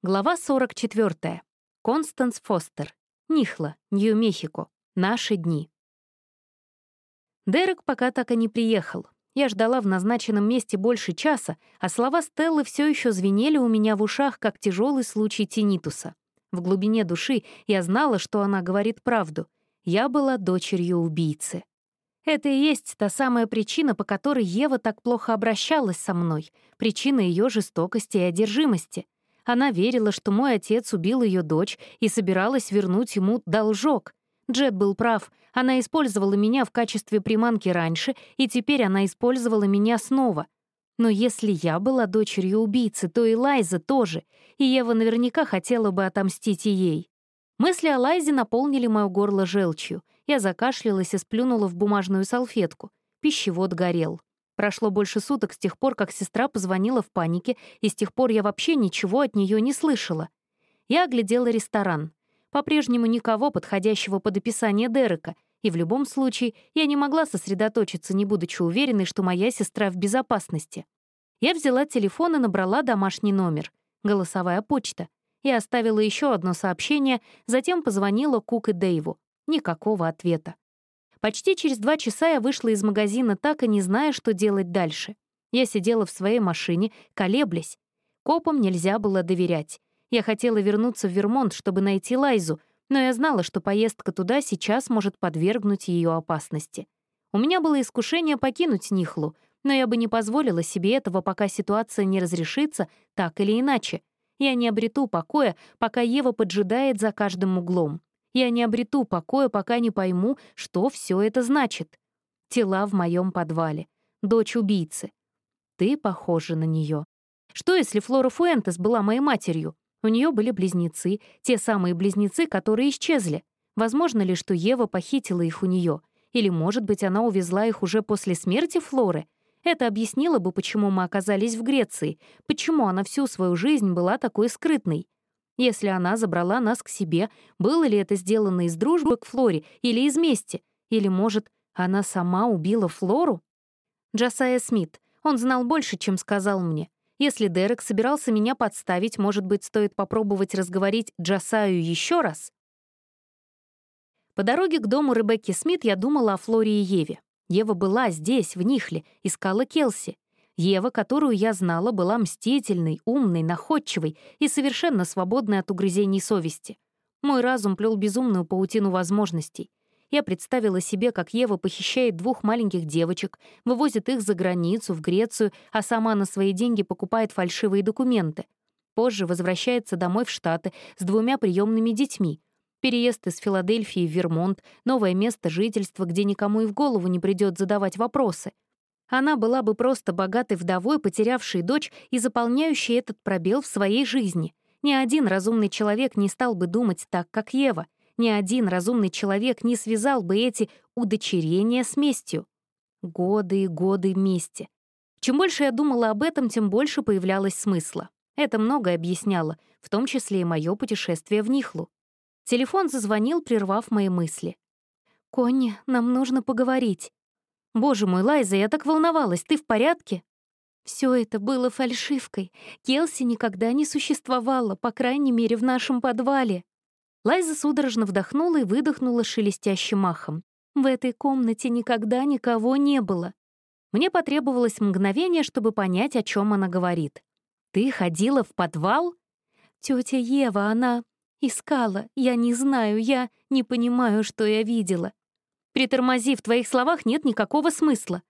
Глава 44. Констанс Фостер. Нихла, Нью-Мехико. Наши дни. Дерек пока так и не приехал. Я ждала в назначенном месте больше часа, а слова Стеллы все еще звенели у меня в ушах, как тяжелый случай тинитуса. В глубине души я знала, что она говорит правду. Я была дочерью убийцы. Это и есть та самая причина, по которой Ева так плохо обращалась со мной, причина ее жестокости и одержимости — она верила, что мой отец убил ее дочь и собиралась вернуть ему должок. Джет был прав. Она использовала меня в качестве приманки раньше, и теперь она использовала меня снова. Но если я была дочерью убийцы, то и Лайза тоже, и Ева наверняка хотела бы отомстить и ей. Мысли о Лайзе наполнили мое горло желчью. Я закашлялась и сплюнула в бумажную салфетку. Пищевод горел. Прошло больше суток с тех пор, как сестра позвонила в панике, и с тех пор я вообще ничего от нее не слышала. Я оглядела ресторан. По-прежнему никого, подходящего под описание Дерека, и в любом случае я не могла сосредоточиться, не будучи уверенной, что моя сестра в безопасности. Я взяла телефон и набрала домашний номер. Голосовая почта. Я оставила еще одно сообщение, затем позвонила Кук и Дэйву. Никакого ответа. Почти через два часа я вышла из магазина так и не зная, что делать дальше. Я сидела в своей машине, колеблясь. Копам нельзя было доверять. Я хотела вернуться в Вермонт, чтобы найти Лайзу, но я знала, что поездка туда сейчас может подвергнуть ее опасности. У меня было искушение покинуть Нихлу, но я бы не позволила себе этого, пока ситуация не разрешится так или иначе. Я не обрету покоя, пока Ева поджидает за каждым углом. Я не обрету покоя, пока не пойму, что все это значит. Тела в моем подвале. Дочь убийцы. Ты похожа на нее. Что, если Флора Фуэнтес была моей матерью? У нее были близнецы, те самые близнецы, которые исчезли. Возможно ли, что Ева похитила их у нее? Или, может быть, она увезла их уже после смерти Флоры? Это объяснило бы, почему мы оказались в Греции, почему она всю свою жизнь была такой скрытной. Если она забрала нас к себе, было ли это сделано из дружбы к Флоре или из мести? Или, может, она сама убила Флору? Джасая Смит. Он знал больше, чем сказал мне. Если Дерек собирался меня подставить, может быть, стоит попробовать разговорить Джасаю еще раз? По дороге к дому Ребекки Смит я думала о Флоре и Еве. Ева была здесь, в Нихле, искала Келси. Ева, которую я знала, была мстительной, умной, находчивой и совершенно свободной от угрызений совести. Мой разум плел безумную паутину возможностей. Я представила себе, как Ева похищает двух маленьких девочек, вывозит их за границу, в Грецию, а сама на свои деньги покупает фальшивые документы. Позже возвращается домой в Штаты с двумя приемными детьми. Переезд из Филадельфии в Вермонт, новое место жительства, где никому и в голову не придет задавать вопросы — она была бы просто богатой вдовой, потерявшей дочь и заполняющей этот пробел в своей жизни. Ни один разумный человек не стал бы думать так, как Ева. Ни один разумный человек не связал бы эти удочерения с местью. Годы и годы мести. Чем больше я думала об этом, тем больше появлялось смысла. Это многое объясняло, в том числе и мое путешествие в Нихлу. Телефон зазвонил, прервав мои мысли. «Конни, нам нужно поговорить». «Боже мой, Лайза, я так волновалась, ты в порядке?» Все это было фальшивкой. Келси никогда не существовало, по крайней мере, в нашем подвале. Лайза судорожно вдохнула и выдохнула шелестящим махом. В этой комнате никогда никого не было. Мне потребовалось мгновение, чтобы понять, о чем она говорит. «Ты ходила в подвал?» Тетя Ева, она искала. Я не знаю, я не понимаю, что я видела. Притормози, в твоих словах нет никакого смысла.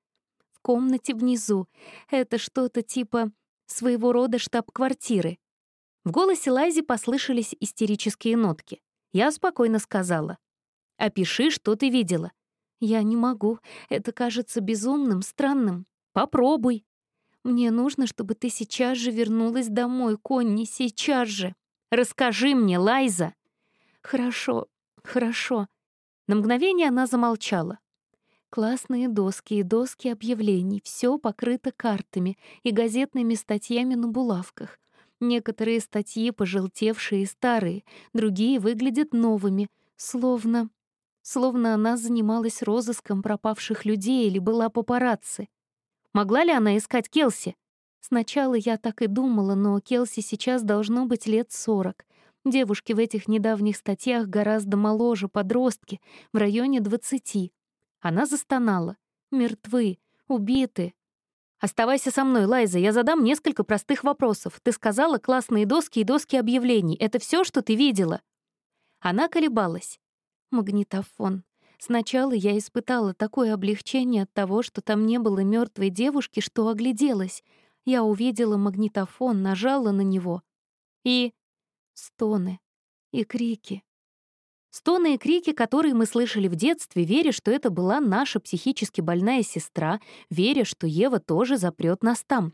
В комнате внизу. Это что-то типа своего рода штаб-квартиры. В голосе Лайзи послышались истерические нотки. Я спокойно сказала. «Опиши, что ты видела». «Я не могу. Это кажется безумным, странным. Попробуй». «Мне нужно, чтобы ты сейчас же вернулась домой, Конни, сейчас же». «Расскажи мне, Лайза». «Хорошо, хорошо», на мгновение она замолчала. Классные доски и доски объявлений, все покрыто картами и газетными статьями на булавках. Некоторые статьи пожелтевшие и старые, другие выглядят новыми, словно... Словно она занималась розыском пропавших людей или была папарацци. Могла ли она искать Келси? Сначала я так и думала, но Келси сейчас должно быть лет сорок. Девушки в этих недавних статьях гораздо моложе, подростки, в районе двадцати. Она застонала. Мертвы, убиты. «Оставайся со мной, Лайза, я задам несколько простых вопросов. Ты сказала классные доски и доски объявлений. Это все, что ты видела?» Она колебалась. Магнитофон. Сначала я испытала такое облегчение от того, что там не было мертвой девушки, что огляделась. Я увидела магнитофон, нажала на него. И стоны, и крики. Стоны и крики, которые мы слышали в детстве, веря, что это была наша психически больная сестра, веря, что Ева тоже запрет нас там.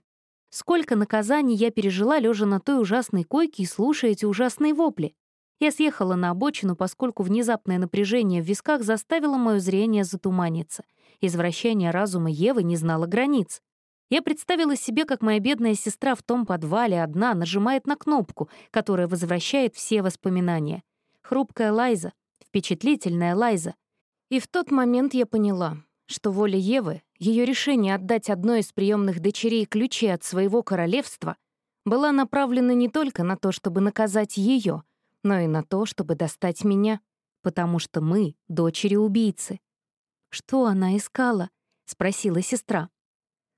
Сколько наказаний я пережила, лежа на той ужасной койке и слушая эти ужасные вопли. Я съехала на обочину, поскольку внезапное напряжение в висках заставило мое зрение затуманиться. Извращение разума Евы не знало границ. Я представила себе, как моя бедная сестра в том подвале одна нажимает на кнопку, которая возвращает все воспоминания. Хрупкая Лайза, впечатлительная Лайза. И в тот момент я поняла, что воля Евы, ее решение отдать одной из приемных дочерей ключи от своего королевства, была направлена не только на то, чтобы наказать ее, но и на то, чтобы достать меня, потому что мы — дочери убийцы. «Что она искала?» — спросила сестра.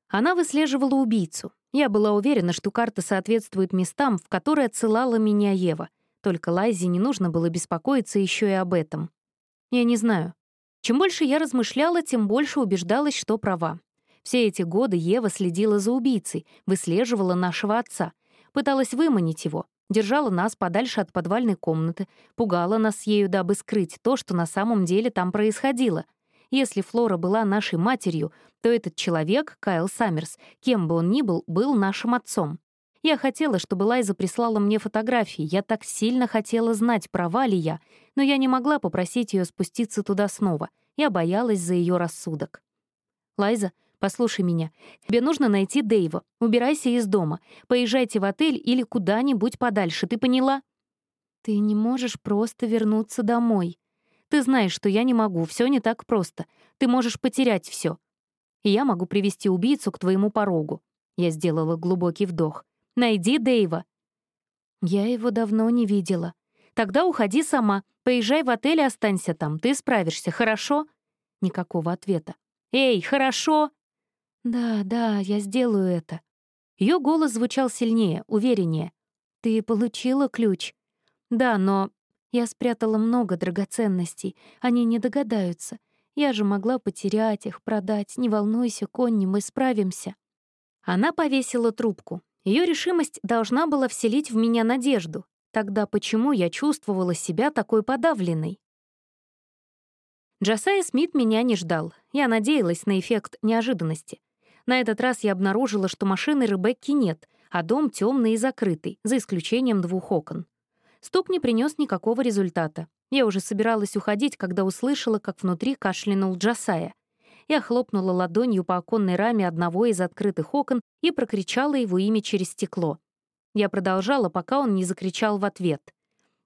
Она выслеживала убийцу. Я была уверена, что карта соответствует местам, в которые отсылала меня Ева. Только Лайзе не нужно было беспокоиться еще и об этом. Я не знаю. Чем больше я размышляла, тем больше убеждалась, что права. Все эти годы Ева следила за убийцей, выслеживала нашего отца, пыталась выманить его, держала нас подальше от подвальной комнаты, пугала нас ею, дабы скрыть то, что на самом деле там происходило. Если Флора была нашей матерью, то этот человек, Кайл Саммерс, кем бы он ни был, был нашим отцом. Я хотела, чтобы Лайза прислала мне фотографии. Я так сильно хотела знать, права ли я, но я не могла попросить ее спуститься туда снова. Я боялась за ее рассудок. «Лайза, послушай меня. Тебе нужно найти Дэйва. Убирайся из дома. Поезжайте в отель или куда-нибудь подальше. Ты поняла?» «Ты не можешь просто вернуться домой. Ты знаешь, что я не могу. Все не так просто. Ты можешь потерять все. И я могу привести убийцу к твоему порогу». Я сделала глубокий вдох. Найди Дэйва». «Я его давно не видела. Тогда уходи сама. Поезжай в отель и останься там. Ты справишься, хорошо?» Никакого ответа. «Эй, хорошо?» «Да, да, я сделаю это». Ее голос звучал сильнее, увереннее. «Ты получила ключ?» «Да, но...» Я спрятала много драгоценностей. Они не догадаются. Я же могла потерять их, продать. Не волнуйся, Конни, мы справимся. Она повесила трубку. Ее решимость должна была вселить в меня надежду. Тогда почему я чувствовала себя такой подавленной? Джасая Смит меня не ждал. Я надеялась на эффект неожиданности. На этот раз я обнаружила, что машины Ребекки нет, а дом темный и закрытый, за исключением двух окон. Стук не принес никакого результата. Я уже собиралась уходить, когда услышала, как внутри кашлянул Джасая — я хлопнула ладонью по оконной раме одного из открытых окон и прокричала его имя через стекло. Я продолжала, пока он не закричал в ответ.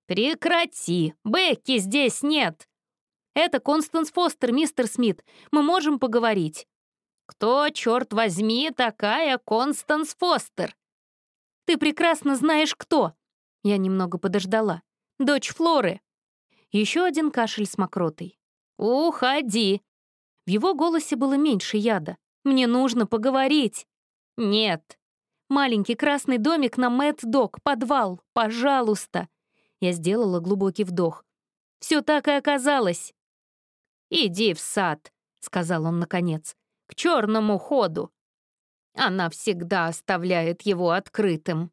«Прекрати! Бекки здесь нет!» «Это Констанс Фостер, мистер Смит. Мы можем поговорить». «Кто, черт возьми, такая Констанс Фостер?» «Ты прекрасно знаешь, кто!» Я немного подождала. «Дочь Флоры». Еще один кашель с мокротой. «Уходи!» В его голосе было меньше яда. «Мне нужно поговорить!» «Нет!» «Маленький красный домик на Мэтт-Док, подвал, пожалуйста!» Я сделала глубокий вдох. «Все так и оказалось!» «Иди в сад», — сказал он наконец, — «к черному ходу. Она всегда оставляет его открытым».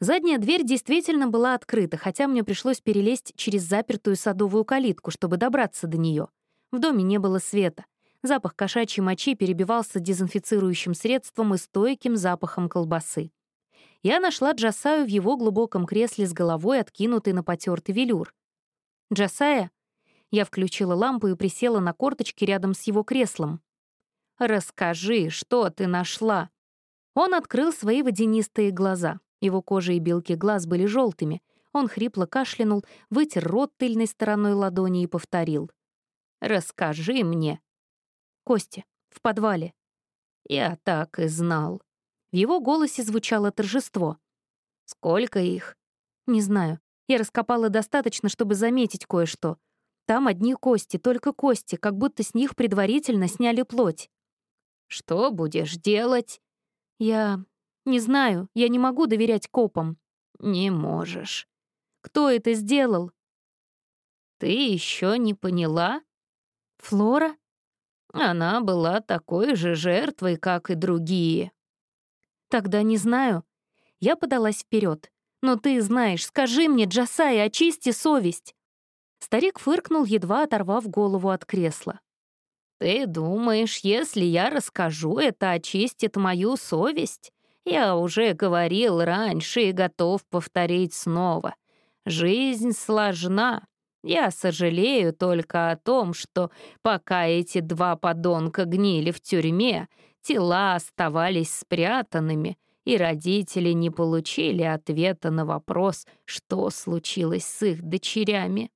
Задняя дверь действительно была открыта, хотя мне пришлось перелезть через запертую садовую калитку, чтобы добраться до нее. В доме не было света. Запах кошачьей мочи перебивался дезинфицирующим средством и стойким запахом колбасы. Я нашла Джасаю в его глубоком кресле с головой, откинутой на потертый велюр. «Джасая?» Я включила лампу и присела на корточки рядом с его креслом. «Расскажи, что ты нашла?» Он открыл свои водянистые глаза. Его кожа и белки глаз были желтыми. Он хрипло кашлянул, вытер рот тыльной стороной ладони и повторил. Расскажи мне». «Костя, в подвале». Я так и знал. В его голосе звучало торжество. Сколько их? Не знаю. Я раскопала достаточно, чтобы заметить кое-что. Там одни кости, только кости, как будто с них предварительно сняли плоть. Что будешь делать? Я... не знаю. Я не могу доверять копам. Не можешь. Кто это сделал? Ты еще не поняла? Флора? Она была такой же жертвой, как и другие. Тогда не знаю. Я подалась вперед. Но ты знаешь, скажи мне, Джасай, очисти совесть. Старик фыркнул, едва оторвав голову от кресла. «Ты думаешь, если я расскажу, это очистит мою совесть? Я уже говорил раньше и готов повторить снова. Жизнь сложна. Я сожалею только о том, что пока эти два подонка гнили в тюрьме, тела оставались спрятанными, и родители не получили ответа на вопрос, что случилось с их дочерями.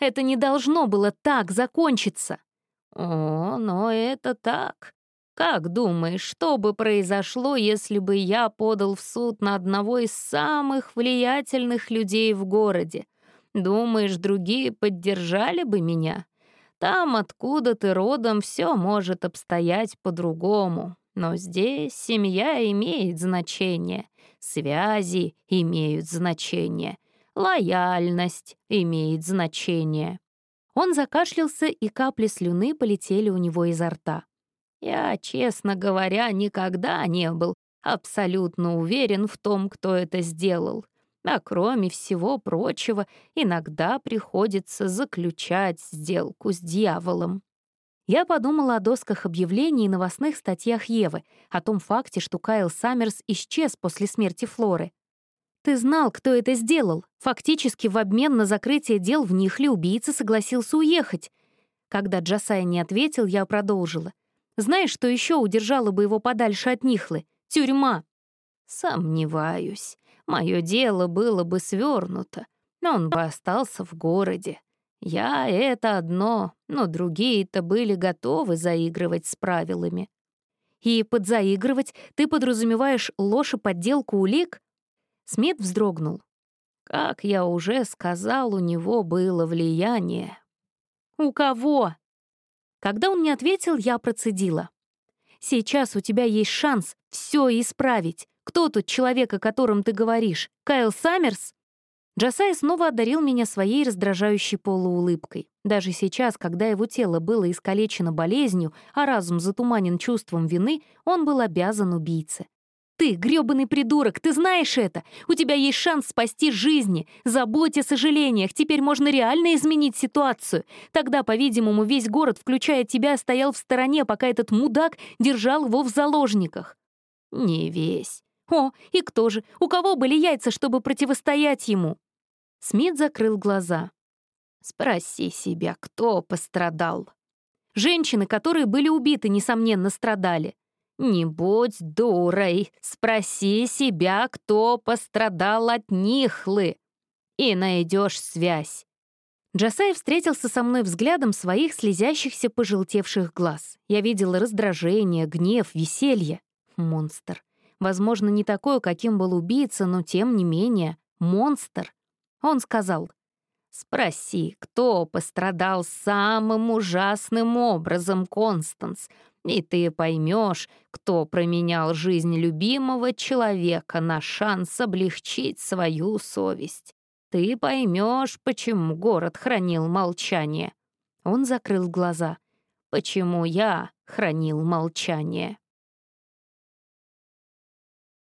Это не должно было так закончиться. О, но это так. Как думаешь, что бы произошло, если бы я подал в суд на одного из самых влиятельных людей в городе? Думаешь, другие поддержали бы меня? Там, откуда ты родом, все может обстоять по-другому. Но здесь семья имеет значение, связи имеют значение, лояльность имеет значение. Он закашлялся, и капли слюны полетели у него изо рта. Я, честно говоря, никогда не был абсолютно уверен в том, кто это сделал. А кроме всего прочего, иногда приходится заключать сделку с дьяволом. Я подумала о досках объявлений и новостных статьях Евы, о том факте, что Кайл Саммерс исчез после смерти Флоры. Ты знал, кто это сделал. Фактически в обмен на закрытие дел в Нихле убийца согласился уехать. Когда Джасай не ответил, я продолжила. Знаешь, что еще удержало бы его подальше от Нихлы? Тюрьма. Сомневаюсь. Мое дело было бы свернуто, но он бы остался в городе. Я — это одно, но другие-то были готовы заигрывать с правилами. И под заигрывать ты подразумеваешь ложь и подделку улик? Смит вздрогнул. Как я уже сказал, у него было влияние. У кого? Когда он не ответил, я процедила. Сейчас у тебя есть шанс все исправить. Кто тот человек, о котором ты говоришь? Кайл Саммерс?» Джасай снова одарил меня своей раздражающей полуулыбкой. Даже сейчас, когда его тело было искалечено болезнью, а разум затуманен чувством вины, он был обязан убийце. «Ты, грёбаный придурок, ты знаешь это! У тебя есть шанс спасти жизни! Забудь о сожалениях, теперь можно реально изменить ситуацию! Тогда, по-видимому, весь город, включая тебя, стоял в стороне, пока этот мудак держал его в заложниках». «Не весь. О, и кто же? У кого были яйца, чтобы противостоять ему? Смит закрыл глаза. Спроси себя, кто пострадал. Женщины, которые были убиты, несомненно, страдали. Не будь дурой, спроси себя, кто пострадал от Нихлы, и найдешь связь. Джасай встретился со мной взглядом своих слезящихся пожелтевших глаз. Я видела раздражение, гнев, веселье. Монстр. Возможно, не такой, каким был убийца, но тем не менее, монстр. Он сказал, «Спроси, кто пострадал самым ужасным образом, Констанс, и ты поймешь, кто променял жизнь любимого человека на шанс облегчить свою совесть. Ты поймешь, почему город хранил молчание». Он закрыл глаза. «Почему я хранил молчание?»